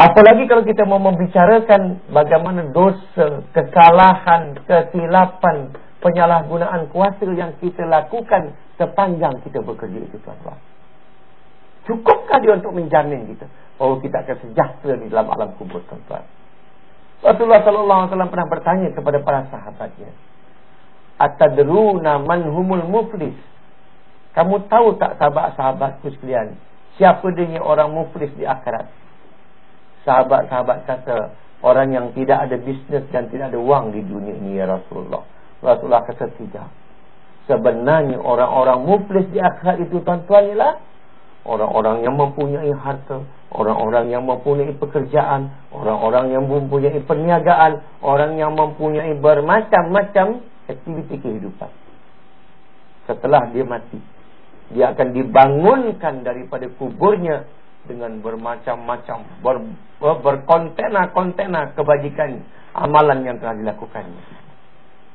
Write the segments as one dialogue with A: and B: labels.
A: Apalagi kalau kita mau membicarakan bagaimana dosa, kesalahan, kesilapan, penyalahgunaan kuasa yang kita lakukan sepanjang kita bekerja itu tuan-tuan. Cukupkah dia untuk menjamin kita? Oh kita akan sejahtera di dalam alam kubur tuan-tuan. Rasulullah sallallahu alaihi wasallam pernah bertanya kepada para sahabatnya. Atadruna man humul muflis? Kamu tahu tak sahabat-sahabatku sekalian, siapa dia orang muflis di akhirat? Sahabat-sahabat kata, orang yang tidak ada bisnes dan tidak ada wang di dunia ini ya Rasulullah. Rasulullah kata tidak. Sebenarnya orang-orang muflis di akhirat itu tuan-tuan ialah orang-orang yang mempunyai harta, orang-orang yang mempunyai pekerjaan, orang-orang yang mempunyai perniagaan, orang yang mempunyai bermacam-macam aktiviti kehidupan. Setelah dia mati, dia akan dibangunkan daripada kuburnya dengan bermacam-macam ber, berkontena-kontena kebajikan amalan yang telah dilakukannya.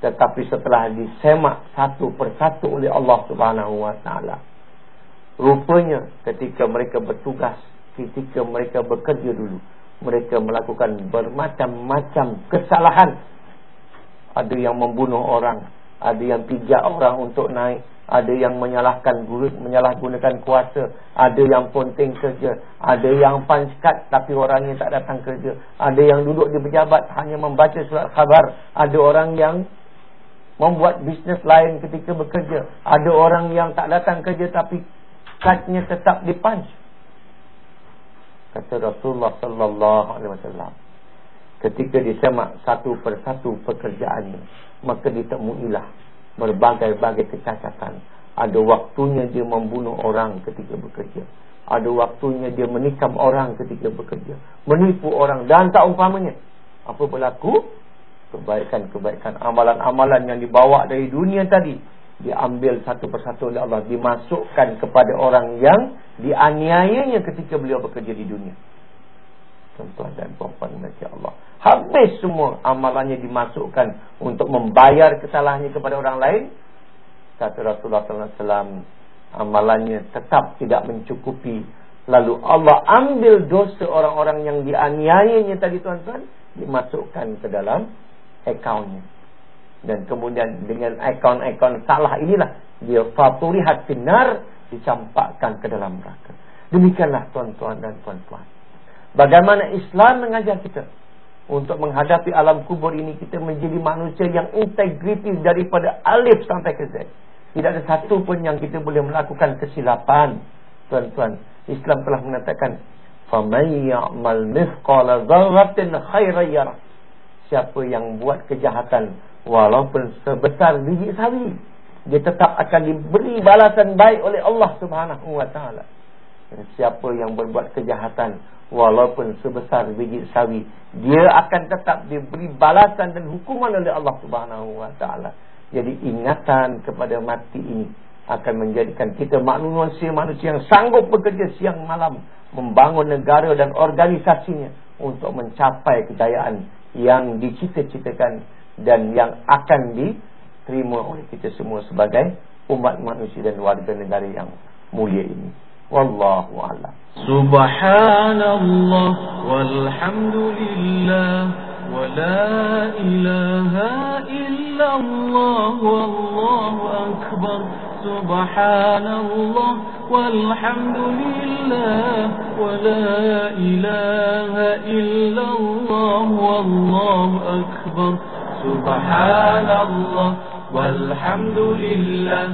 A: Tetapi setelah disemak satu persatu oleh Allah Subhanahu wa taala, rupanya ketika mereka bertugas, ketika mereka bekerja dulu, mereka melakukan bermacam-macam kesalahan. Ada yang membunuh orang, ada yang pijak orang untuk naik. Ada yang menyalahkan guru, menyalahgunakan kuasa, ada yang ponting kerja, ada yang panskat tapi orangnya tak datang kerja, ada yang duduk di pejabat hanya membaca surat khabar, ada orang yang membuat bisnes lain ketika bekerja, ada orang yang tak datang kerja tapi kadnya tetap dipanch. Kata Rasulullah sallallahu alaihi wasallam, ketika disemak satu persatu pekerjaannya, maka ditemuilah berbagai-bagai kecacatan. Ada waktunya dia membunuh orang ketika bekerja. Ada waktunya dia menikam orang ketika bekerja. Menipu orang dan tak umpamanya. Apa berlaku? Kebaikan-kebaikan amalan-amalan yang dibawa dari dunia tadi. Diambil satu persatu oleh Allah. Dimasukkan kepada orang yang dianiayanya ketika beliau bekerja di dunia. Tuan-tuan dan puan-puan Allah. Habis semua amalannya dimasukkan untuk membayar kesalahannya kepada orang lain. Kata Rasulullah SAW, amalannya tetap tidak mencukupi. Lalu Allah ambil dosa orang-orang yang dianiayanya tadi tuan-tuan, dimasukkan ke dalam akaunnya. Dan kemudian dengan akaun-akaun salah inilah, dia faturihat sinar, dicampakkan ke dalam neraka. Demikianlah tuan-tuan dan puan-puan. Bagaimana Islam mengajar kita? Untuk menghadapi alam kubur ini kita menjadi manusia yang integritis daripada alif sampai ke z. Tidak ada satu pun yang kita boleh melakukan kesilapan. Tuan-tuan, Islam telah mengatakan, "Faman ya'mal mithqala dzarratin khairan yarah." Siapa yang buat kejahatan walaupun sebesar biji sawi, dia tetap akan diberi balasan baik oleh Allah Subhanahu taala. Siapa yang berbuat kejahatan walaupun sebesar biji sawi dia akan tetap diberi balasan dan hukuman oleh Allah Subhanahu wa taala. Jadi ingatan kepada mati ini akan menjadikan kita manusia-manusia yang sanggup bekerja siang malam membangun negara dan organisasinya untuk mencapai kejayaan yang dicita-citakan dan yang akan diterima oleh kita semua sebagai umat manusia dan warga negara yang mulia ini والله أعلم.
B: سبحان الله والحمد لله ولا إله إلا الله والله أكبر. سبحان الله والحمد لله ولا إله إلا الله والله أكبر. سبحان الله والحمد لله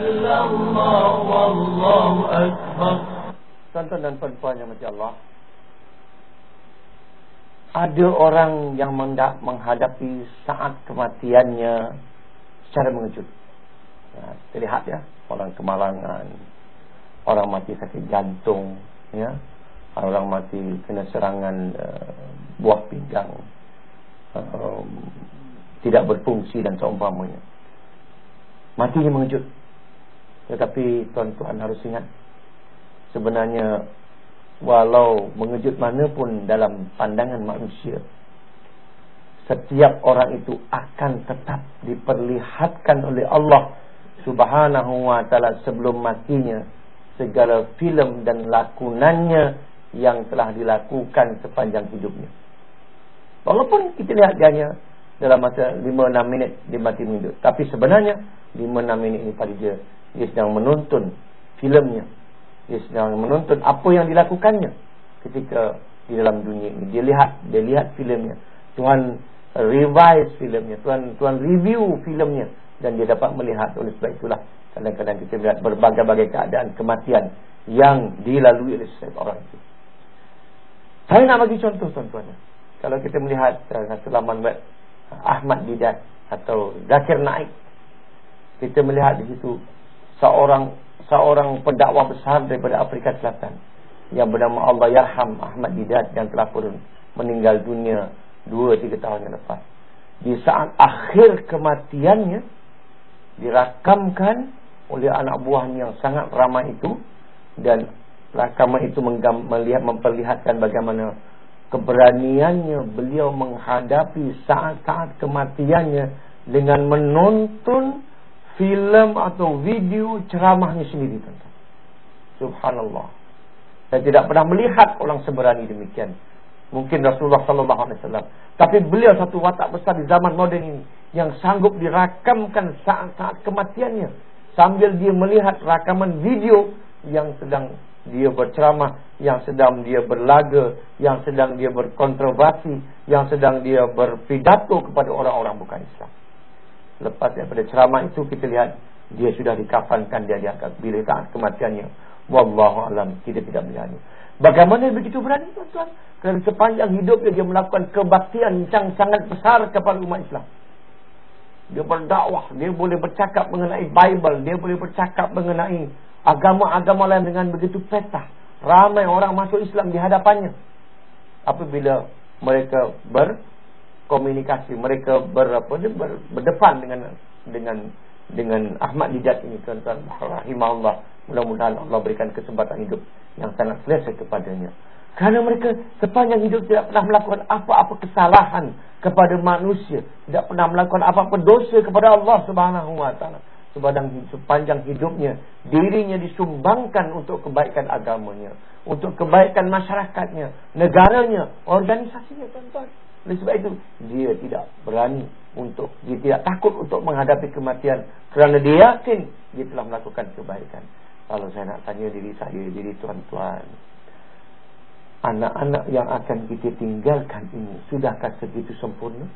A: Tuan-tuan dan puan-puan yang mati Allah Ada orang yang menghadapi saat kematiannya Secara mengejut. Ya, Terlihat ya Orang kemalangan Orang mati sakit jantung Ya. Orang mati kena serangan uh, Buah pinggang uh, Tidak berfungsi dan seumpamanya. Matinya mengejut Tetapi tuan-tuan harus ingat Sebenarnya Walau mengejut mana pun dalam pandangan manusia Setiap orang itu akan tetap diperlihatkan oleh Allah Subhanahu wa ta'ala sebelum matinya Segala filem dan lakunannya yang telah dilakukan sepanjang hidupnya. Walaupun kita lihat dia dalam masa 5-6 minit dia mati minggu Tapi sebenarnya 5-6 minit ini pada dia Dia sedang menonton filmnya dia sedang menonton apa yang dilakukannya ketika di dalam dunia ini. Dia lihat, dia lihat filmnya. Tuhan revise filmnya, Tuhan Tuhan review filmnya dan dia dapat melihat oleh sebab itulah kadang-kadang kita melihat berbagai-bagai keadaan kematian yang dilalui oleh setiap orang itu. Saya nak bagi contoh tuan-tuan. Kalau kita melihat uh, satu laman web Ahmad Didat atau Zakir Naik kita melihat di situ seorang seorang pendakwah besar daripada Afrika Selatan yang bernama Allah Yarham Ahmad Didat yang telah pun meninggal dunia 2-3 tahun yang lepas. Di saat akhir kematiannya dirakamkan oleh anak buahnya yang sangat ramai itu dan rakaman itu melihat memperlihatkan bagaimana keberaniannya beliau menghadapi saat-saat kematiannya dengan menonton filem atau video ceramahnya sendiri tuan Subhanallah. Saya tidak pernah melihat orang seberani demikian. Mungkin Rasulullah sallallahu alaihi wasallam. Tapi beliau satu watak besar di zaman moden ini yang sanggup dirakamkan saat-saat kematiannya sambil dia melihat rakaman video yang sedang dia berceramah, yang sedang dia berlaga, yang sedang dia berkontroversi, yang sedang dia berpidato kepada orang-orang bukan Islam. Lepas daripada ceramah itu kita lihat dia sudah dikafankan dia diangkat bila saat kematiannya. Wallahu alam kita tidak berani. Bagaimana begitu berani tuan-tuan? Kerana sepanjang hidupnya dia melakukan kebaktian yang sangat besar kepada umat Islam. Dia berdakwah, dia boleh bercakap mengenai Bible, dia boleh bercakap mengenai agama-agama lain dengan begitu petah. Ramai orang masuk Islam di hadapannya. Apabila mereka ber komunikasi mereka berapa ber, ber, berdepan dengan dengan dengan Ahmad Didat ini tuan-tuan. Rahimahullah. Mudah-mudahan Allah berikan kesempatan hidup yang sangat selesa kepadanya. Kerana mereka sepanjang hidup tidak pernah melakukan apa-apa kesalahan kepada manusia. Tidak pernah melakukan apa-apa dosa kepada Allah Subhanahu wa taala. Sepanjang sepanjang hidupnya dirinya disumbangkan untuk kebaikan agamanya untuk kebaikan masyarakatnya negaranya organisasinya tuan-tuan oleh sebab itu dia tidak berani untuk dia tidak takut untuk menghadapi kematian kerana dia yakin dia telah melakukan kebaikan. Kalau saya nak tanya diri saya, diri tuan-tuan, anak-anak yang akan kita tinggalkan ini sudahkah segitu sempurna?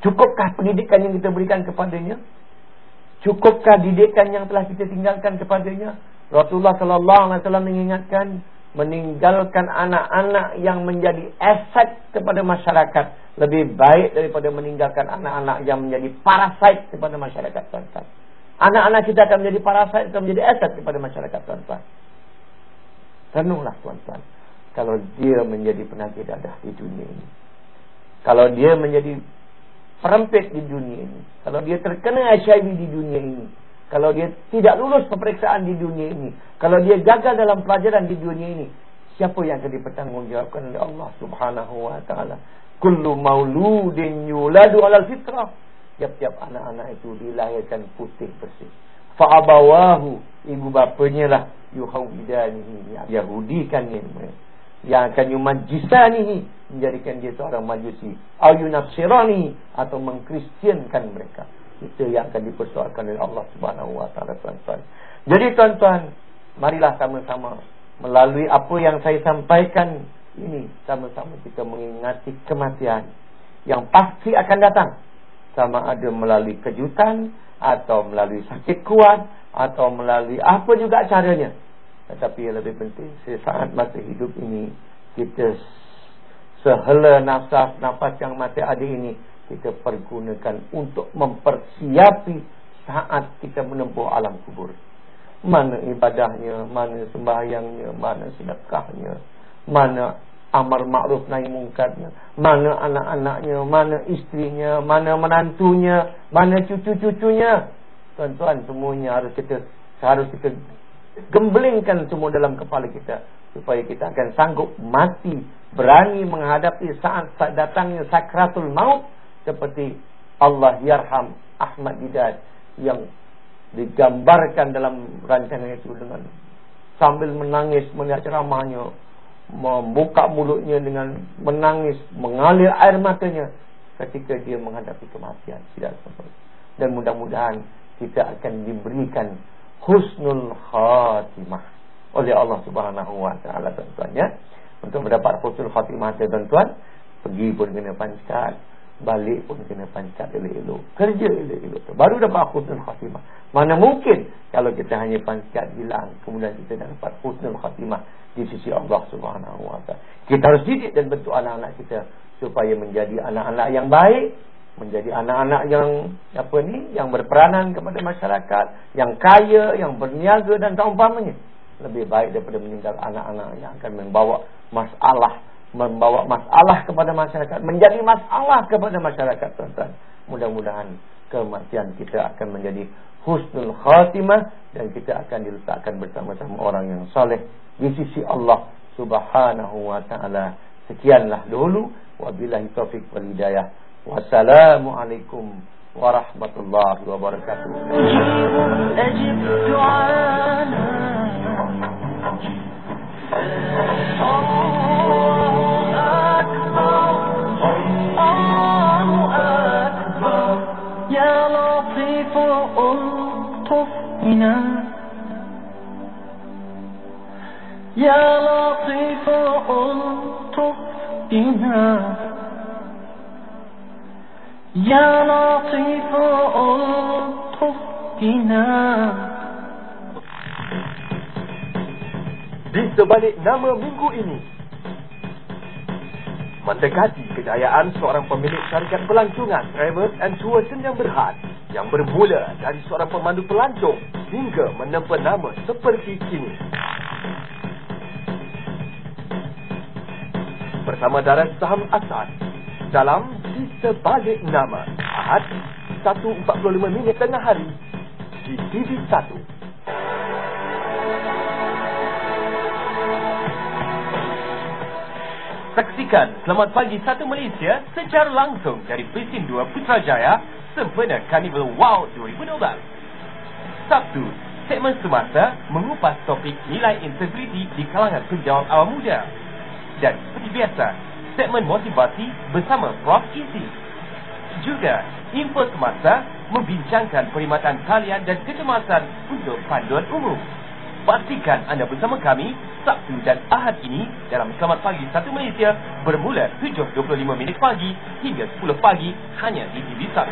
A: Cukupkah pendidikan yang kita berikan kepadanya? Cukupkah didikan yang telah kita tinggalkan kepadanya? Rasulullah sallallahu alaihi wasallam mengingatkan meninggalkan anak-anak yang menjadi aset kepada masyarakat lebih baik daripada meninggalkan anak-anak yang menjadi parasit kepada masyarakat tuan-tuan. Anak-anak kita akan menjadi parasit akan menjadi aset kepada masyarakat tuan-tuan. Renunglah tuan-tuan. Kalau dia menjadi penyakit dadah di dunia ini. Kalau dia menjadi perempit di dunia ini. Kalau dia terkena HIV di dunia ini. Kalau dia tidak lulus pemeriksaan di dunia ini. Kalau dia gagal dalam pelajaran di dunia ini. Siapa yang akan dipertanggungjawabkan oleh Allah subhanahu wa ta'ala. Kullu mauludin yuladu alal fitrah. Tiap-tiap anak-anak itu dilahirkan putih bersih. Fa'abawahu. Ibu bapanya lah. Yuhawidanihi. Yahudikan ini. Yang akan yumajisanihi. Menjadikan dia seorang majusi. Ayunafsirani. Atau mengkristiankan mereka. Itu yang akan dipersoalkan oleh Allah Subhanahu Wa Taala tuan-tuan. Jadi tuan-tuan, marilah sama-sama melalui apa yang saya sampaikan Ini. Sama-sama kita mengingati kematian Yang pasti akan datang. Sama ada melalui kejutan Atau melalui sakit kuat Atau melalui apa juga caranya. Tetapi yang lebih penting Saat masa hidup ini Kita sehela nafas Nafas yang mati ada ini Kita pergunakan untuk mempersiapi Saat kita menempuh alam kubur mana ibadahnya, mana sembahyangnya, mana sedekahnya, mana amar ma'ruf nahi mungkarnya, mana anak-anaknya, mana istrinya, mana menantunya, mana cucu-cucunya. Tuan-tuan semuanya harus kita harus kita gembelingkan semua dalam kepala kita supaya kita akan sanggup mati berani menghadapi saat datangnya sakratul maut seperti Allah yarham Ahmad Didat yang digambarkan dalam rancangan itu dengan sambil menangis melihat ceramahnya membuka mulutnya dengan menangis mengalir air matanya ketika dia menghadapi kematian. Tidak seperti dan mudah-mudahan kita akan diberikan husnul khatimah oleh Allah Subhanahu wa taala tuan-tuan ya. Untuk mendapat husnul khatimah tuan-tuan pergi pun kena pancat balik pun kena pancat elok-elok. Kerja elok-elok baru dapat husnul khatimah. Mana mungkin kalau kita hanya pancat hilang kemudian kita dapat husnul khatimah di sisi Allah Subhanahu wa taala. Kita harus didik dan bentuk anak-anak kita supaya menjadi anak-anak yang baik menjadi anak-anak yang apa ni yang berperanan kepada masyarakat yang kaya yang berniaga dan seumpamanya. Lebih baik daripada meninggal anak-anak yang akan membawa masalah membawa masalah kepada masyarakat menjadi masalah kepada masyarakat tuan-tuan. Mudah-mudahan kematian kita akan menjadi husnul khatimah dan kita akan diletakkan bersama-sama orang yang soleh di sisi Allah Subhanahu wa taala. Sekianlah dulu wabillahi taufik wal hidayah. Wassalamu alaikum warahmatullahi wabarakatuh
C: يا لطيف ألطف بنا Di sebalik nama minggu ini Mendekati kejayaan seorang pemilik syarikat pelancongan Travels and Tours yang berhad Yang bermula dari seorang pemandu pelancong Hingga menempa nama seperti kini bersama Darat Saham Asad dalam Di Sebalik Nama Ahad 1.45 minit tengah hari di TV1 Saksikan Selamat Pagi Satu Malaysia secara langsung dari Presin 2 Putrajaya sempena Carnival Wow 2012 Sabtu, segmen semasa mengupas topik nilai integriti di kalangan penjawab awam muda. Dan seperti biasa, segmen motivasi bersama Prof. Easy. Juga, info semasa membincangkan perkhidmatan kalian dan kecemasan untuk panduan umum. Pastikan anda bersama kami Sabtu dan Ahad ini dalam Selamat Pagi Satu Malaysia bermula 7.25 minit pagi hingga 10 pagi hanya di TV1.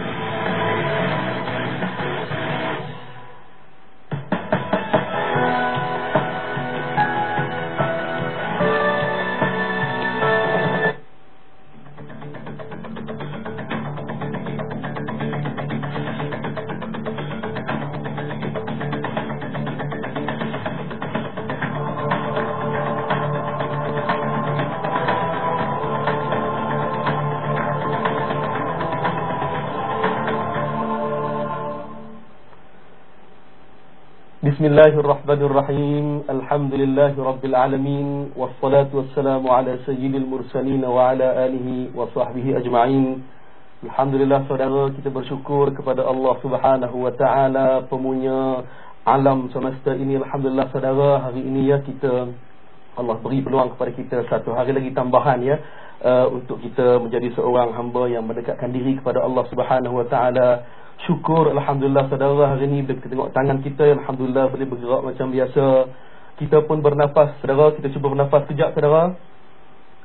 D: الله الرحمن الرحيم الحمد لله رب العالمين والصلاة والسلام على سيد المرسلين وعلى آله وصحبه أجمعين الحمد لله saudara kita bersyukur kepada Allah Subhanahu wa taala pemunya alam semesta ini alhamdulillah saudara hari ini ya kita Allah beri peluang kepada kita satu hari lagi tambahan ya uh, untuk kita menjadi seorang hamba yang mendekatkan diri kepada Allah Subhanahu wa taala Syukur Alhamdulillah saudara. Hari ini Bila kita tengok tangan kita Alhamdulillah boleh bergerak macam biasa. Kita pun bernafas saudara. Kita cuba bernafas kejap saudara.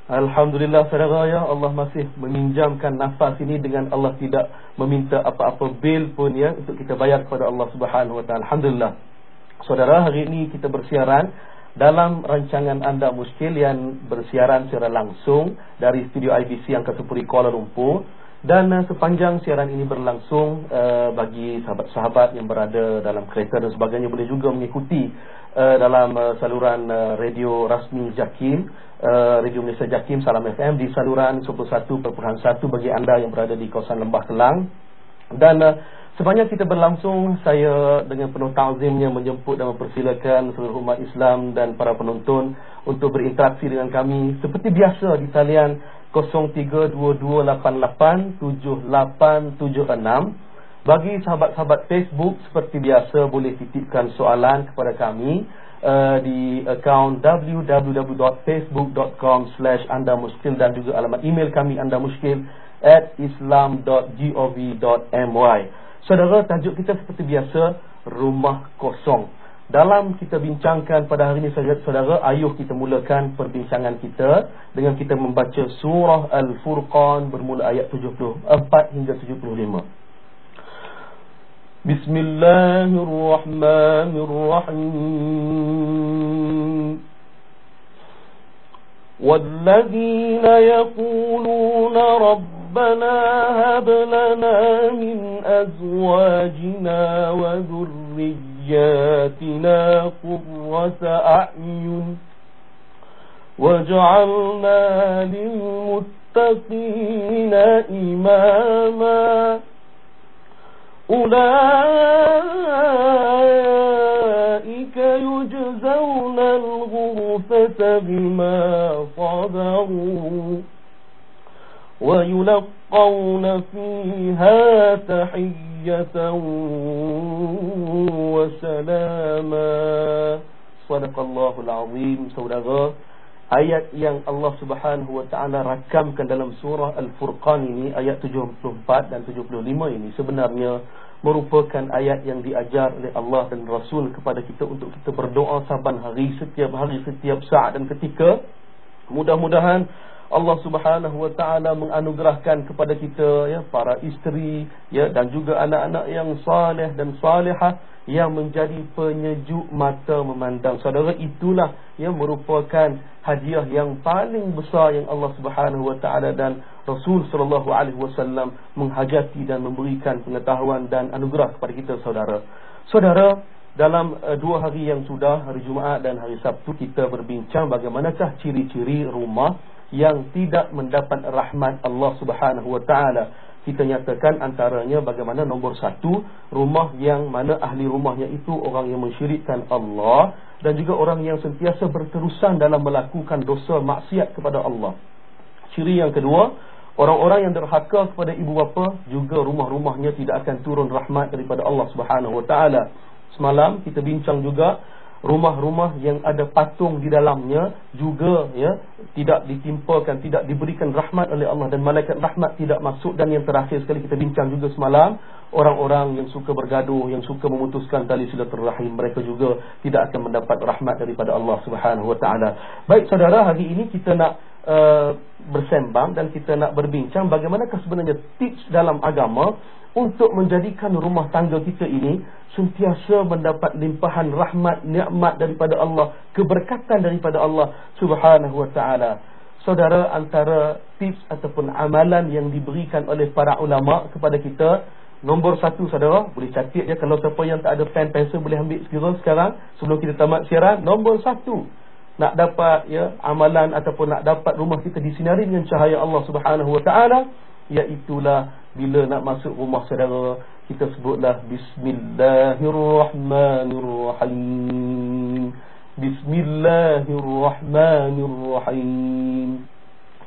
D: Alhamdulillah saudara ya Allah masih meminjamkan nafas ini dengan Allah tidak meminta apa-apa bil pun ya untuk kita bayar kepada Allah Subhanahu wa taala. Alhamdulillah. Saudara hari ini kita bersiaran dalam rancangan anda muskil yang bersiaran secara langsung dari studio IBC yang Ketepuri Kuala Lumpur dan uh, sepanjang siaran ini berlangsung uh, bagi sahabat-sahabat yang berada dalam kereta dan sebagainya boleh juga mengikuti uh, dalam uh, saluran uh, radio rasmi Jakim uh, Radio Malaysia Jakim Salam FM di saluran 91.1 bagi anda yang berada di kawasan Lembah Kelang. Dan uh, sepanjang kita berlangsung saya dengan penuh ta'zimnya menjemput dan mempersilakan seluruh umat Islam dan para penonton untuk berinteraksi dengan kami. Seperti biasa di talian 0322887876 bagi sahabat-sahabat Facebook seperti biasa boleh titipkan soalan kepada kami uh, di akaun www.facebook.com/andamuskil dan juga alamat email kami andamuskil at islam.gov.my. Saudara, tajuk kita seperti biasa rumah kosong. Dalam kita bincangkan pada hari ini saudara, ayuh kita mulakan perbincangan kita dengan kita membaca surah Al-Furqan bermula ayat 74 hingga 75. Bismillahirrahmanirrahim. والذين يقولون ربنا هب لنا من أزواجنا ذرياتنا قرة أعين وجعلنا للمتقين إماما أولئك يجزون الغرفة بما صبروا ويلقون فيها تحية تحية وسلاما صدق الله العظيم saudara ayat yang Allah Subhanahu wa taala rakamkan dalam surah Al-Furqan ini ayat 74 dan 75 ini sebenarnya merupakan ayat yang diajar oleh Allah dan Rasul kepada kita untuk kita berdoa saban hari setiap hari setiap saat dan ketika mudah-mudahan Allah Subhanahu wa taala menganugerahkan kepada kita ya para isteri ya dan juga anak-anak yang saleh dan salihah yang menjadi penyejuk mata memandang saudara. Itulah yang merupakan hadiah yang paling besar yang Allah Subhanahu wa taala dan Rasul sallallahu alaihi wasallam menghajati dan memberikan pengetahuan dan anugerah kepada kita saudara. Saudara dalam uh, dua hari yang sudah hari Jumaat dan hari Sabtu kita berbincang bagaimanakah ciri-ciri rumah yang tidak mendapat rahmat Allah Subhanahu wa taala. Kita nyatakan antaranya bagaimana nombor satu rumah yang mana ahli rumahnya itu orang yang mensyirikkan Allah dan juga orang yang sentiasa berterusan dalam melakukan dosa maksiat kepada Allah. Ciri yang kedua, orang-orang yang derhaka kepada ibu bapa juga rumah-rumahnya tidak akan turun rahmat daripada Allah Subhanahu wa taala. Semalam kita bincang juga rumah-rumah yang ada patung di dalamnya juga ya tidak ditimpakan tidak diberikan rahmat oleh Allah dan malaikat rahmat tidak masuk. Dan yang terakhir sekali kita bincang juga semalam orang-orang yang suka bergaduh yang suka memutuskan tali silaturahim mereka juga tidak akan mendapat rahmat daripada Allah Subhanahu wa taala. Baik saudara hari ini kita nak uh, bersembang dan kita nak berbincang bagaimanakah sebenarnya tips dalam agama untuk menjadikan rumah tangga kita ini sentiasa mendapat limpahan rahmat nikmat daripada Allah, keberkatan daripada Allah Subhanahu wa taala. Saudara antara tips ataupun amalan yang diberikan oleh para ulama kepada kita Nombor satu saudara Boleh catat ya Kalau siapa yang tak ada pen pensel Boleh ambil sekiranya sekarang Sebelum kita tamat siaran Nombor satu Nak dapat ya amalan Ataupun nak dapat rumah kita disinari Dengan cahaya Allah subhanahu wa ta'ala Iaitulah Bila nak masuk rumah saudara kita sebutlah bismillahirrahmanirrahim. Bismillahirrahmanirrahim.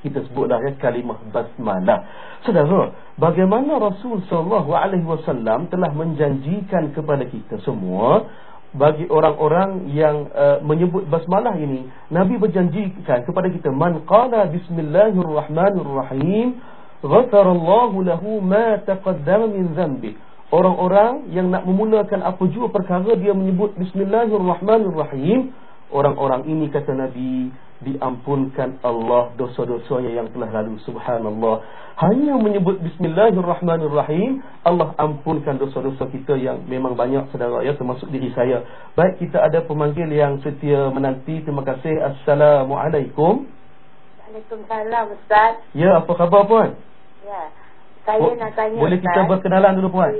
D: Kita sebutlah ya kalimah basmalah. Saudara bagaimana Rasul sallallahu alaihi wasallam telah menjanjikan kepada kita semua bagi orang-orang yang uh, menyebut basmalah ini nabi berjanjikan kepada kita man qala bismillahirrahmanirrahim ghafarallahu lahu ma taqaddama min dhanbihi Orang-orang yang nak memulakan apa jua perkara dia menyebut bismillahirrahmanirrahim. Orang-orang ini kata Nabi diampunkan Allah dosa-dosanya yang telah lalu. Subhanallah. Hanya menyebut bismillahirrahmanirrahim Allah ampunkan dosa-dosa kita yang memang banyak saudara ya termasuk diri saya. Baik kita ada pemanggil yang setia menanti. Terima kasih. Assalamualaikum
E: Waalaikumsalam Ustaz.
D: Ya apa khabar puan?
E: Ya. Saya Bo nak tanya
D: boleh
E: Ustaz.
D: kita berkenalan dulu puan?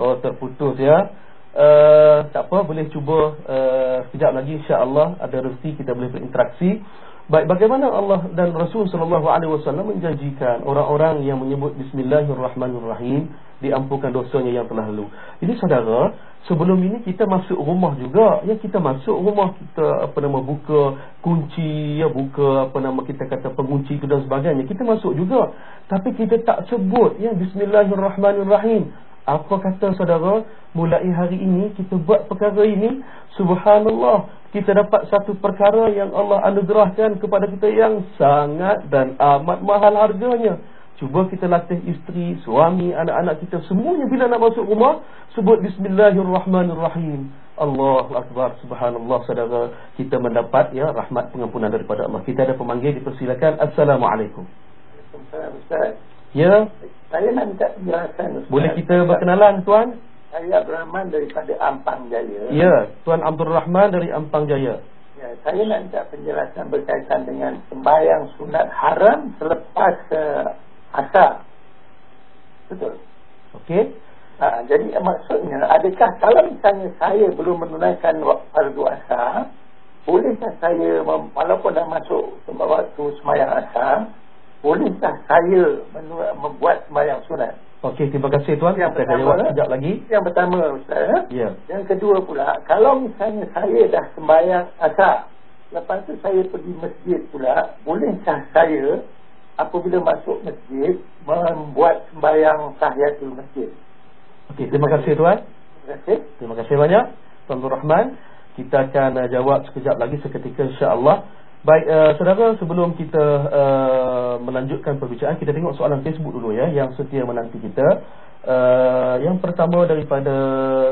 D: Oh terputus ya. Uh, tak apa boleh cuba uh, sekejap lagi insya-Allah ada rezeki kita boleh berinteraksi Baik bagaimana Allah dan Rasul sallallahu alaihi wasallam menjanjikan orang-orang yang menyebut bismillahirrahmanirrahim diampunkan dosanya yang telah lalu. Ini saudara, sebelum ini kita masuk rumah juga, ya kita masuk rumah kita apa nama buka kunci, ya buka apa nama kita kata pengunci itu dan sebagainya. Kita masuk juga. Tapi kita tak sebut ya bismillahirrahmanirrahim. Apa kata saudara Mulai hari ini kita buat perkara ini Subhanallah Kita dapat satu perkara yang Allah anugerahkan kepada kita yang sangat dan amat mahal harganya. Cuba kita latih isteri, suami, anak-anak kita Semuanya bila nak masuk rumah Sebut Bismillahirrahmanirrahim. Allah Akbar Subhanallah saudara. Kita mendapat ya rahmat pengampunan daripada Allah. Kita ada pemanggil dipersilakan. Assalamualaikum.
F: Assalamualaikum
D: Ya
F: saya nak minta penjelasan Ustaz.
D: Boleh kita berkenalan Tuan?
F: Saya Abdul Rahman daripada Ampang Jaya.
D: Ya, Tuan Abdul Rahman dari Ampang Jaya.
F: Ya, saya nak minta penjelasan berkaitan dengan sembahyang sunat haram selepas uh, asar. Betul?
D: Okey.
F: Ha, jadi maksudnya, adakah kalau misalnya saya belum menunaikan fardu asar, bolehkah saya, walaupun dah masuk waktu sembahyang asar, Bolehkah saya membuat sembahyang sunat?
D: Okey, terima kasih tuan.
F: Yang
D: Saya
F: pertama,
D: jawab sekejap lagi.
F: Yang pertama Ustaz.
D: Ya. Yeah.
F: Yang kedua pula, kalau misalnya saya dah sembahyang asar, lepas tu saya pergi masjid pula, bolehkah saya apabila masuk masjid membuat sembahyang tahiyatul masjid?
D: Okey, terima kasih tuan.
F: Terima kasih.
D: Terima kasih banyak Tuan Rahman. Kita akan uh, jawab sekejap lagi seketika insya-Allah. Baik, uh, saudara, sebelum kita uh, melanjutkan perbicaraan, kita tengok soalan Facebook dulu ya, yang setia menanti kita. Uh, yang pertama daripada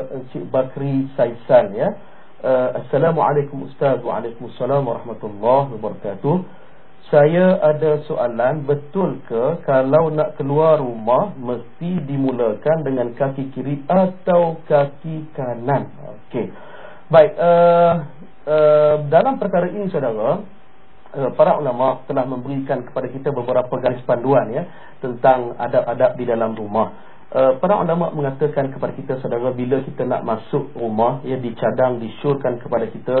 D: Encik Bakri Saisan ya. Uh, Assalamualaikum Ustaz, Waalaikumsalam Warahmatullahi Wabarakatuh. Saya ada soalan, betul ke kalau nak keluar rumah mesti dimulakan dengan kaki kiri atau kaki kanan? Okey. Baik, uh, uh, dalam perkara ini saudara, para ulama telah memberikan kepada kita beberapa garis panduan ya tentang adab-adab di dalam rumah. Uh, para ulama mengatakan kepada kita saudara bila kita nak masuk rumah ya dicadang disyorkan kepada kita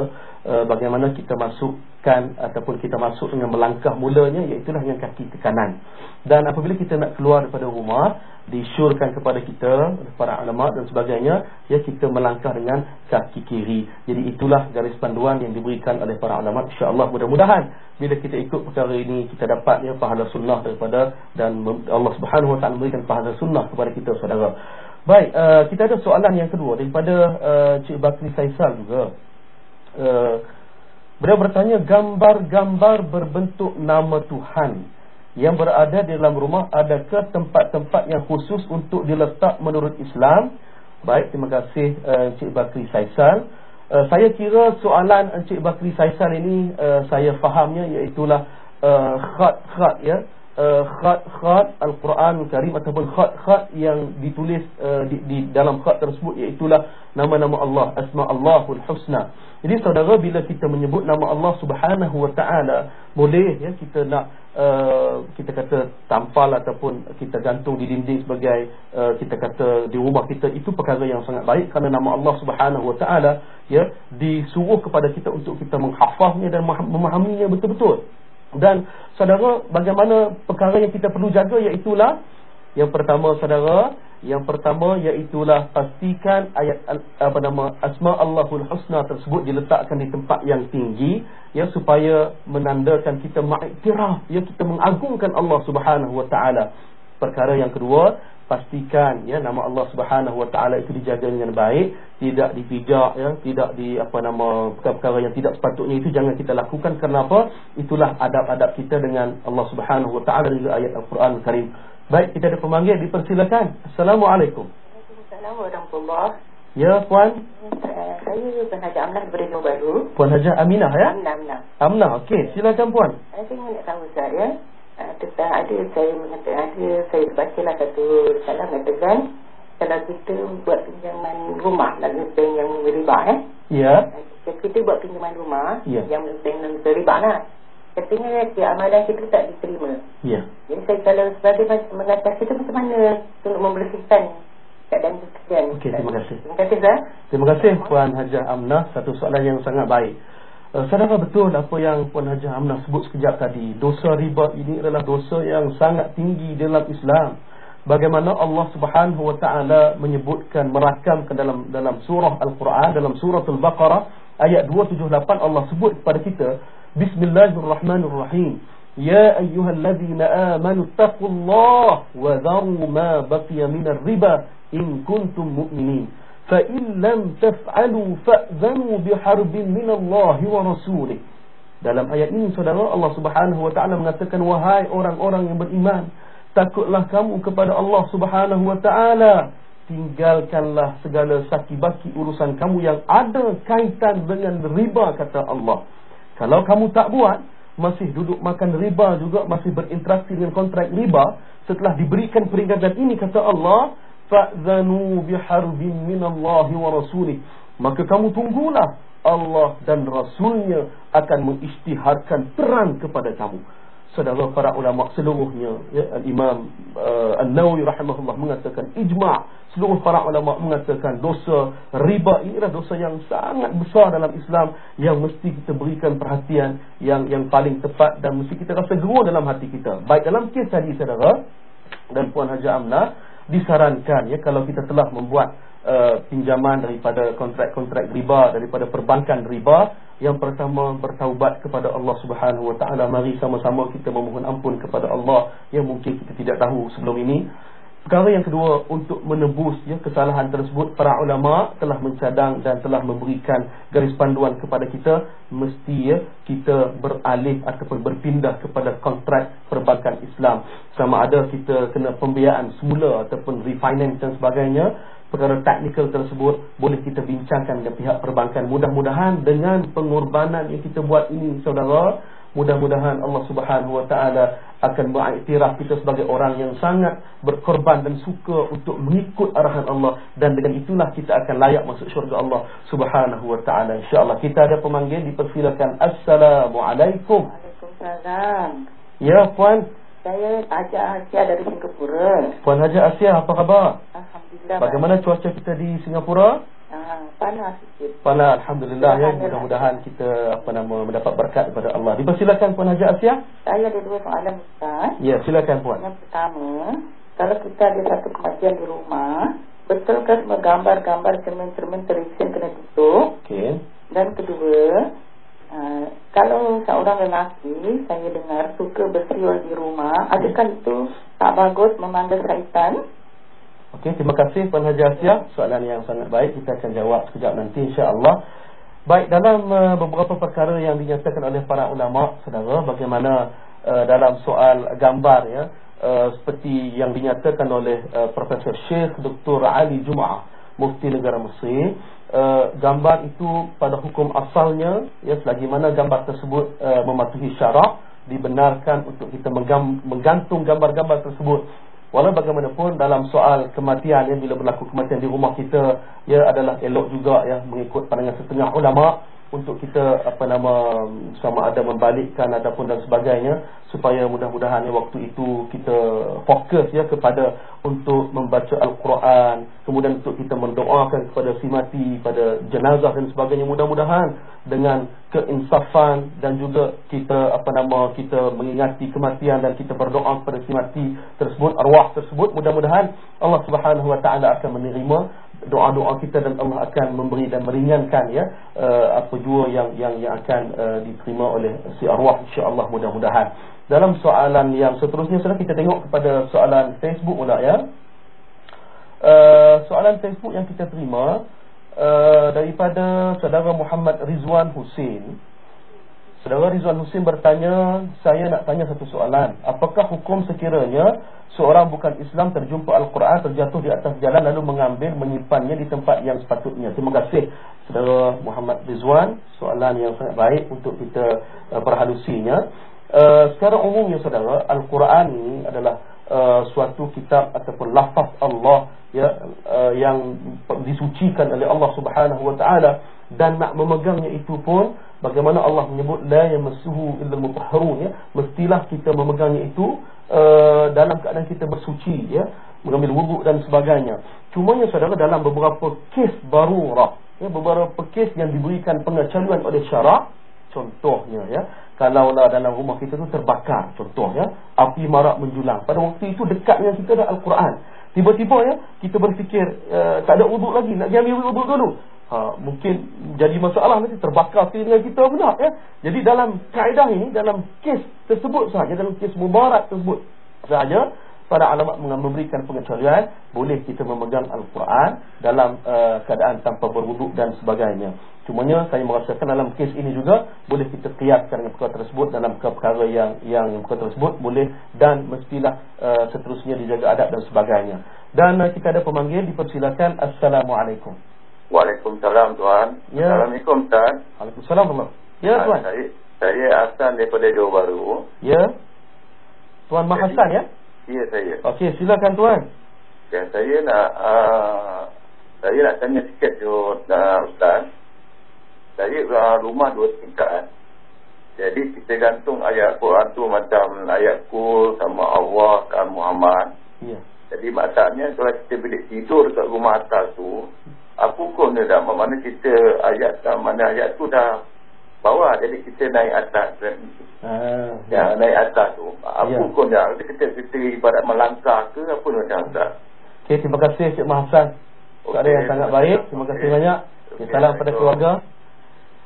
D: uh, bagaimana kita masukkan ataupun kita masuk dengan melangkah mulanya iaitu dengan kaki ke kanan. Dan apabila kita nak keluar daripada rumah disyurkan kepada kita para ulama dan sebagainya ya kita melangkah dengan kaki kiri. Jadi itulah garis panduan yang diberikan oleh para ulama. Insyaallah mudah-mudahan bila kita ikut perkara ini kita dapat ya pahala sunnah daripada dan Allah Subhanahu wa taala memberikan pahala sunnah kepada kita saudara. Baik uh, kita ada soalan yang kedua daripada uh, Cik Bakri Faisal juga. Uh, beliau bertanya gambar-gambar berbentuk nama Tuhan yang berada di dalam rumah adakah tempat-tempat yang khusus untuk diletak menurut Islam? Baik, terima kasih uh, Encik Bakri Saisal. Uh, saya kira soalan Encik Bakri Saisal ini uh, saya fahamnya iaitulah uh, khat-khat ya. Uh, khat-khat Al-Quran Karim ataupun khat-khat yang ditulis uh, di, di dalam khat tersebut iaitulah nama-nama Allah, asma Allahul Husna. Jadi saudara bila kita menyebut nama Allah Subhanahu wa taala, boleh ya kita nak uh, kita kata tampal ataupun kita gantung di dinding sebagai uh, kita kata di rumah kita itu perkara yang sangat baik kerana nama Allah Subhanahu wa taala ya disuruh kepada kita untuk kita menghafaznya dan memahaminya betul-betul. Dan saudara bagaimana perkara yang kita perlu jaga iaitu lah yang pertama saudara yang pertama iaitulah pastikan ayat apa nama asma Allahul Husna tersebut diletakkan di tempat yang tinggi ya supaya menandakan kita mengiktiraf ya kita mengagungkan Allah Subhanahu wa taala. Perkara yang kedua, pastikan ya nama Allah Subhanahu wa taala itu dijaga dengan baik, tidak dipijak ya, tidak di apa nama perkara-perkara yang tidak sepatutnya itu jangan kita lakukan kerana apa? Itulah adab-adab kita dengan Allah Subhanahu wa taala dari ayat Al-Quran Karim. Baik, kita ada pemanggil, dipersilakan. Assalamualaikum.
E: Waalaikumsalam warahmatullahi
D: Ya, Puan.
E: Saya Saya Puan Haji Amnah daripada Johor Bahru.
D: Puan Hajah Aminah ya?
E: Amnah, Amnah.
D: Amnah, okey. Silakan puan.
E: Saya nak tahu Ustaz ya. Uh, tentang ada saya mengatakan ada saya baca lah satu salah mengatakan kalau kita buat pinjaman rumah lalu bank yang riba eh.
D: Ya.
E: Uh, kita buat pinjaman rumah
D: Ya.
E: yang bank yang riba lah. Katanya ya, amalan kita tak diterima.
D: Ya.
E: Jadi saya kalau sebagai mengatasi itu macam mana untuk membersihkan keadaan pekerjaan.
D: Okey, terima kasih.
E: Terima kasih Ustaz.
D: Terima kasih Puan Hajah Amnah Satu soalan yang sangat baik Saudara betul apa yang Puan Hajah Amnah sebut sekejap tadi. Dosa riba ini adalah dosa yang sangat tinggi dalam Islam. Bagaimana Allah subhanahu wa ta'ala menyebutkan Merakamkan dalam dalam surah Al-Quran Dalam surah Al-Baqarah Ayat 278 Allah sebut kepada kita Bismillahirrahmanirrahim. Ya ayyuhallazina amanu taqullah Wa dharu ma baqiya minar riba In kuntum mu'minin فَإِن لَمْ تَفْعَلُوا فَأْذَنُوا بِحَرْبٍ مِنَ اللَّهِ وَرَسُولِهِ Dalam ayat ini saudara Allah Subhanahu wa taala mengatakan wahai orang-orang yang beriman takutlah kamu kepada Allah Subhanahu wa taala tinggalkanlah segala saki baki urusan kamu yang ada kaitan dengan riba kata Allah kalau kamu tak buat masih duduk makan riba juga masih berinteraksi dengan kontrak riba setelah diberikan peringatan ini kata Allah fa'zanu biharbin minallahi wa rasulih. Maka kamu tunggulah Allah dan rasulnya akan mengisytiharkan perang kepada kamu. Saudara para ulama seluruhnya ya al-imam uh, an-nawawi rahimahullah mengatakan ijma' seluruh para ulama mengatakan dosa riba ini adalah dosa yang sangat besar dalam Islam yang mesti kita berikan perhatian yang yang paling tepat dan mesti kita rasa gerua dalam hati kita. Baik dalam kes tadi saudara dan puan Haji Amna disarankan ya kalau kita telah membuat uh, pinjaman daripada kontrak-kontrak riba daripada perbankan riba yang pertama bertaubat kepada Allah Subhanahu Wa Taala. Mari sama-sama kita memohon ampun kepada Allah. Yang mungkin kita tidak tahu sebelum ini Perkara yang kedua untuk menebus ya kesalahan tersebut para ulama telah mencadang dan telah memberikan garis panduan kepada kita mesti ya kita beralih ataupun berpindah kepada kontrak perbankan Islam. Sama ada kita kena pembiayaan semula ataupun refinance dan sebagainya perkara teknikal tersebut boleh kita bincangkan dengan pihak perbankan. Mudah-mudahan dengan pengorbanan yang kita buat ini saudara Mudah-mudahan Allah Subhanahu Wa Taala akan mengiktiraf kita sebagai orang yang sangat berkorban dan suka untuk mengikut arahan Allah dan dengan itulah kita akan layak masuk syurga Allah Subhanahu Wa Taala. Insya-Allah kita ada pemanggil dipersilakan. Assalamualaikum.
E: Waalaikumsalam.
D: Ya, puan.
E: Saya Haja Asia dari Singapura.
D: Puan Haja Asia, apa khabar?
E: Alhamdulillah.
D: Bagaimana cuaca kita di Singapura?
E: Ah, panas sikit.
D: Panas alhamdulillah ya. Mudah-mudahan kita apa nama mendapat berkat daripada Allah. Dipersilakan puan Haja Asia.
E: Saya ada dua soalan Ustaz.
D: Ya, silakan puan.
E: Yang pertama, kalau kita ada satu kematian di rumah, betulkah semua gambar-gambar cermin-cermin televisyen kena tutup?
D: Okey.
E: Dan kedua, uh, kalau seorang lelaki saya dengar suka bersiul di rumah, adakah itu tak bagus memanggil syaitan?
D: Okey, terima kasih Puan Haji Asia. Soalan yang sangat baik. Kita akan jawab sekejap nanti insya-Allah. Baik, dalam uh, beberapa perkara yang dinyatakan oleh para ulama, saudara, bagaimana uh, dalam soal gambar ya, uh, seperti yang dinyatakan oleh uh, Profesor Syekh Dr. Ali Jumaah, Mufti Negara Mesir, uh, gambar itu pada hukum asalnya ya selagi mana gambar tersebut uh, mematuhi syarak dibenarkan untuk kita menggantung gambar-gambar tersebut Walau bagaimanapun dalam soal kematian ya, bila berlaku kematian di rumah kita ya adalah elok juga ya mengikut pandangan setengah ulama untuk kita apa nama sama ada membalikkan ataupun dan sebagainya supaya mudah-mudahan waktu itu kita fokus ya kepada untuk membaca al-Quran kemudian untuk kita mendoakan kepada si mati pada jenazah dan sebagainya. Mudah-mudahan dengan keinsafan dan juga kita apa nama kita mengingati kematian dan kita berdoa kepada si mati tersebut arwah tersebut mudah-mudahan Allah Subhanahu wa taala akan menerima doa-doa kita dan Allah akan memberi dan meringankan ya uh, apa jua yang yang yang akan uh, diterima oleh si arwah insya-Allah mudah-mudahan. Dalam soalan yang seterusnya sudah kita tengok kepada soalan Facebook pula ya. Uh, soalan Facebook yang kita terima uh, daripada saudara Muhammad Rizwan Hussein. Saudara Rizwan Husin bertanya, saya nak tanya satu soalan. Apakah hukum sekiranya seorang bukan Islam terjumpa Al-Quran terjatuh di atas jalan lalu mengambil menyimpannya di tempat yang sepatutnya? Terima kasih Saudara Muhammad Rizwan. Soalan yang sangat baik untuk kita uh, perhalusinya. Uh, secara umumnya saudara, Al-Quran ini adalah uh, suatu kitab ataupun lafaz Allah ya, uh, yang disucikan oleh Allah Subhanahu Wa Taala dan nak memegangnya itu pun bagaimana Allah menyebut la yamassuhu illa mutahharun ya. Mestilah kita memegangnya itu uh, dalam keadaan kita bersuci ya. Mengambil wuduk dan sebagainya. Cuma ya saudara dalam beberapa kes barurah ya beberapa kes yang diberikan pengecualian oleh syarak contohnya ya kalaulah dalam rumah kita tu terbakar contohnya api marak menjulang. Pada waktu itu dekat dengan kita ada al-Quran. Tiba-tiba ya kita berfikir uh, tak ada wuduk lagi nak pergi ambil wuduk dulu ha, mungkin jadi masalah nanti terbakar telinga kita pula ya. Jadi dalam kaedah ini dalam kes tersebut saja dalam kes mubarak tersebut saja para ulama memberikan pengecualian boleh kita memegang al-Quran dalam uh, keadaan tanpa berwuduk dan sebagainya. Cumanya saya merasakan dalam kes ini juga boleh kita kiaskan dengan perkara tersebut dalam perkara yang yang perkara tersebut boleh dan mestilah uh, seterusnya dijaga adab dan sebagainya. Dan uh, kita ada pemanggil dipersilakan assalamualaikum.
G: Waalaikumsalam Tuan.
D: Ya.
G: Assalamualaikum Tuan.
D: Waalaikumsalam Tuan. Ya
G: Ah,
D: Tuan.
G: Saya, saya Hasan daripada Johor Baru.
D: Ya. Tuan Mahasan ya.
G: Ya saya.
D: Okey, silakan tuan.
G: Dan saya nak uh, saya nak tanya sikit tu uh, Ustaz. Saya uh, rumah dua tingkat. Jadi kita gantung ayat Quran tu macam ayat Qul sama Allah kan Muhammad.
D: Ya.
G: Jadi maksudnya kalau kita bilik tidur dekat rumah atas tu, apa hukum dia dah? Mana kita ayat mana ayat tu dah bawah jadi kita naik atas
D: Ah,
G: Ya, naik atas tu. Apa
D: Ya.
G: hukum dia? Kita, kita ibarat melangkah ke apa macam Ustaz?
D: Okey, terima kasih Cik Mahasan. Soalan
G: Okey,
D: yang sangat baik. Terima kasih
G: Okey.
D: banyak. Okay, salam pada keluarga.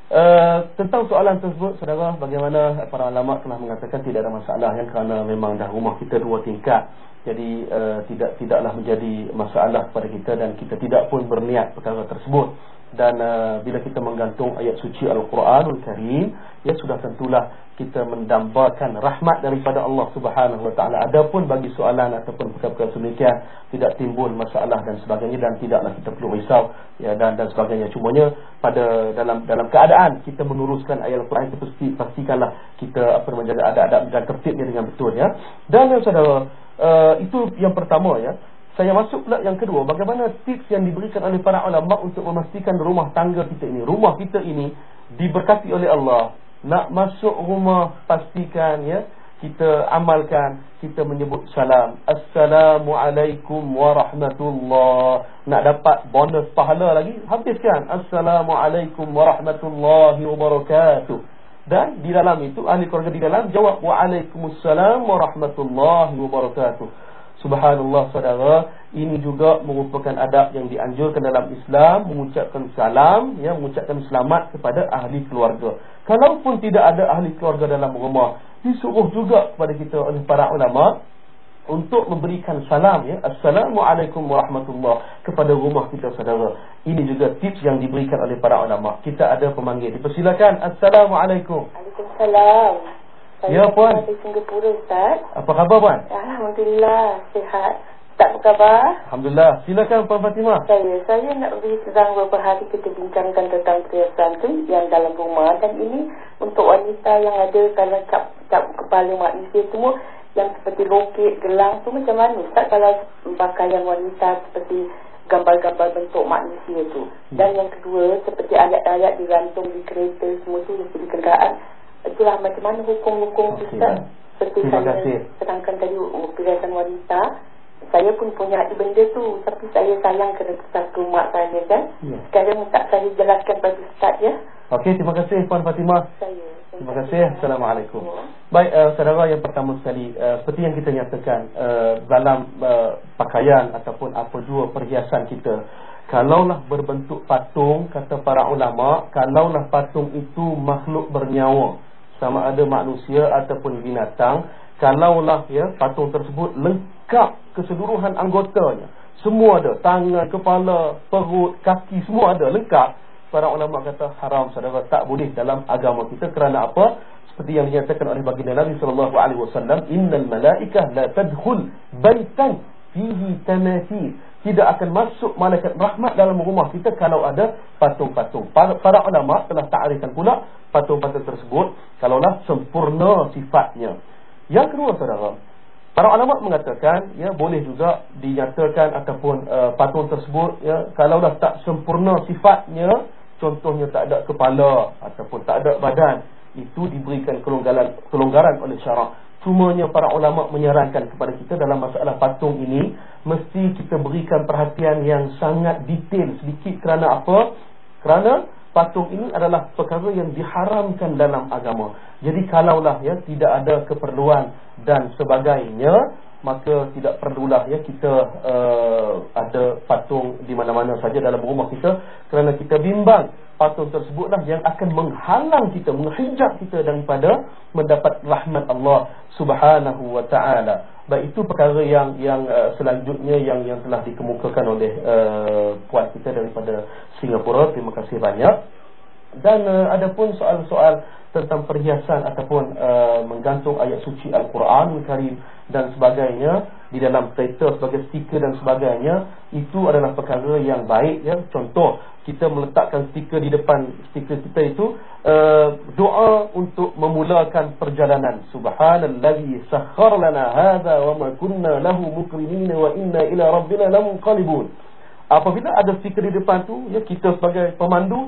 D: Uh, tentang soalan tersebut, saudara, bagaimana para ulama telah mengatakan tidak ada masalah yang kerana memang dah rumah kita dua tingkat. Jadi uh, tidak tidaklah menjadi masalah kepada kita dan kita tidak pun berniat perkara tersebut. Dan uh, bila kita menggantung ayat suci Al-Quranul Karim, ya sudah tentulah kita mendambakan rahmat daripada Allah Subhanahu Wa Taala. Adapun bagi soalan ataupun perkara-perkara demikian tidak timbul masalah dan sebagainya dan tidaklah kita perlu risau ya dan dan sebagainya. Cumanya pada dalam dalam keadaan kita meneruskan ayat Al-Quran itu pasti pastikanlah kita apa menjaga adab-adab dan tertibnya dengan betul ya. Dan yang saudara uh, itu yang pertama ya. Saya masuk pula yang kedua Bagaimana tips yang diberikan oleh para ulama Untuk memastikan rumah tangga kita ini Rumah kita ini Diberkati oleh Allah Nak masuk rumah Pastikan ya Kita amalkan Kita menyebut salam. Assalamualaikum warahmatullah. Nak dapat bonus pahala lagi Habiskan. Assalamualaikum warahmatullahi wabarakatuh. Dan di dalam itu Ahli keluarga di dalam Jawab Waalaikumsalam warahmatullahi wabarakatuh. Subhanallah saudara, ini juga merupakan adab yang dianjurkan dalam Islam mengucapkan salam, ya, mengucapkan selamat kepada ahli keluarga. Kalaupun tidak ada ahli keluarga dalam rumah, disuruh juga kepada kita oleh para ulama untuk memberikan salam ya, assalamualaikum warahmatullah kepada rumah kita saudara. Ini juga tips yang diberikan oleh para ulama. Kita ada pemanggil. Dipersilakan. Assalamualaikum.
H: Waalaikumsalam.
D: Ya, Puan.
H: Dari Singapura, Ustaz.
D: Apa khabar puan?
H: Alhamdulillah, sihat. Ustaz, apa khabar?
D: Alhamdulillah. Silakan Puan Fatimah.
H: Saya, saya nak beri sedang beberapa hari kita bincangkan tentang perhiasan tu yang dalam rumah dan ini untuk wanita yang ada kalau cap, cap kepala manusia semua yang seperti loket, gelang tu macam mana Ustaz kalau pakaian wanita seperti gambar-gambar bentuk manusia tu dan yang kedua seperti ayat-ayat digantung di kereta semua tu di kenderaan itulah macam mana hukum-hukum Ustaz seperti
D: Terima
H: saya
D: kasih.
H: terangkan tadi perhiasan wanita saya pun punya benda tu tapi saya sayang kena satu mak saya kan
D: Ya.
H: sekarang tak saya jelaskan bagi Ustaz ya
D: Okey, terima kasih Puan Fatimah.
H: saya
D: Terima kasih. Assalamualaikum. Baik, uh, saudara yang pertama sekali, uh, seperti yang kita nyatakan uh, dalam uh, pakaian ataupun apa jua perhiasan kita, kalaulah berbentuk patung, kata para ulama, kalaulah patung itu makhluk bernyawa, sama ada manusia ataupun binatang, kalaulah ya patung tersebut lengkap keseluruhan anggotanya, semua ada, tangan, kepala, perut, kaki, semua ada. Lengkap. Para ulama kata haram saudara. Tak boleh dalam agama kita. Kerana apa? Seperti yang dinyatakan oleh baginda Nabi sallallahu alaihi wasallam innal malaikah la tadkhul baitan fihi tamathil. Tidak akan masuk malaikat rahmat dalam rumah kita kalau ada patung-patung. Para, para ulama telah ta'rifkan pula patung-patung tersebut kalaulah sempurna sifatnya. Yang kedua saudara, para ulama mengatakan ya boleh juga dinyatakan ataupun uh, patung tersebut ya kalaulah tak sempurna sifatnya, contohnya tak ada kepala ataupun tak ada badan, itu diberikan kelonggaran kelonggaran oleh syarak. Cumanya para ulama menyarankan kepada kita dalam masalah patung ini mesti kita berikan perhatian yang sangat detail sedikit kerana apa? Kerana patung ini adalah perkara yang diharamkan dalam agama. Jadi kalaulah ya tidak ada keperluan dan sebagainya, maka tidak perlulah ya kita uh, ada patung di mana-mana saja dalam rumah kita kerana kita bimbang patung tersebutlah yang akan menghalang kita, menghijab kita daripada mendapat rahmat Allah Subhanahu wa taala. Baik itu perkara yang yang uh, selanjutnya yang yang telah dikemukakan oleh uh, puan kita daripada Singapura. Terima kasih banyak. Dan uh, adapun soal-soal tentang perhiasan ataupun uh, menggantung ayat suci Al-Quran Karim dan sebagainya di dalam kereta sebagai stiker dan sebagainya itu adalah perkara yang baik ya contoh kita meletakkan stiker di depan stiker kita itu uh, doa untuk memulakan perjalanan. Subhanallazi lana hadha wa ma kunna lahu muqrinin wa inna ila rabbina lamunqalibun. Apabila ada stiker di depan tu ya kita sebagai pemandu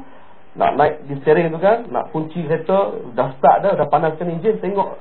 D: nak naik di steering tu kan nak kunci kereta dah start dah dah panaskan enjin tengok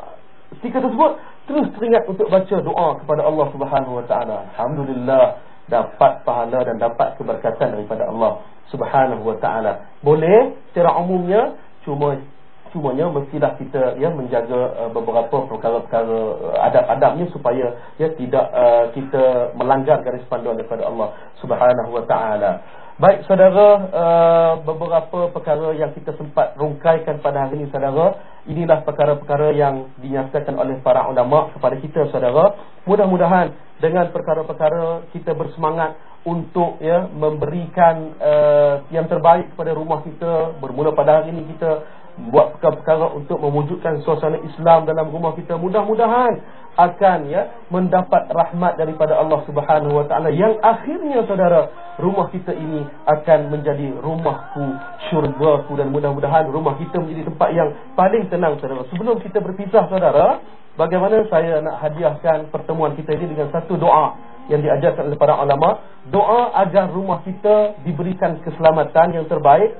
D: stiker tersebut terus teringat untuk baca doa kepada Allah Subhanahu Wa Taala. Alhamdulillah dapat pahala dan dapat keberkatan daripada Allah Subhanahu Wa Taala. Boleh secara umumnya cuma cumanya mestilah kita ya menjaga uh, beberapa perkara-perkara uh, adab-adabnya supaya ya tidak uh, kita melanggar garis panduan daripada Allah Subhanahu Wa Taala. Baik saudara, uh, beberapa perkara yang kita sempat rungkaikan pada hari ini saudara, inilah perkara-perkara yang dinyatakan oleh para ulama kepada kita saudara. Mudah-mudahan dengan perkara-perkara kita bersemangat untuk ya memberikan uh, yang terbaik kepada rumah kita. Bermula pada hari ini kita buat perkara-perkara untuk mewujudkan suasana Islam dalam rumah kita. Mudah-mudahan akan ya mendapat rahmat daripada Allah Subhanahu wa taala yang akhirnya saudara rumah kita ini akan menjadi rumahku syurgaku dan mudah-mudahan rumah kita menjadi tempat yang paling tenang saudara sebelum kita berpisah saudara bagaimana saya nak hadiahkan pertemuan kita ini dengan satu doa yang diajarkan oleh para ulama doa agar rumah kita diberikan keselamatan yang terbaik.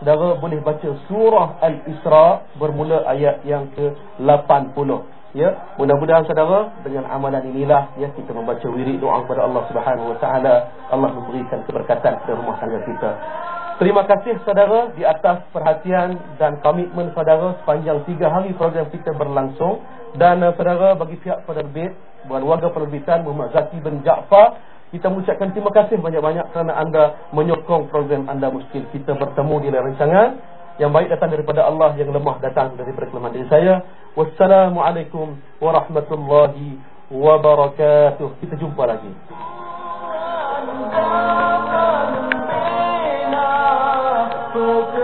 D: Saudara boleh baca surah al-isra bermula ayat yang ke-80. Ya, mudah-mudahan saudara dengan amalan inilah ya kita membaca wirid doa kepada Allah Subhanahu Wa Taala, Allah memberikan keberkatan kepada rumah tangga kita. Terima kasih saudara di atas perhatian dan komitmen saudara sepanjang tiga hari program kita berlangsung. Dan saudara bagi pihak penerbit buat warga penerbitan Muhammad Zaki bin Jaafar kita mengucapkan terima kasih banyak-banyak kerana anda menyokong program anda mungkin kita bertemu di dalam rancangan yang baik datang daripada Allah yang lemah datang daripada kelemahan diri saya wassalamualaikum warahmatullahi wabarakatuh kita jumpa lagi Oh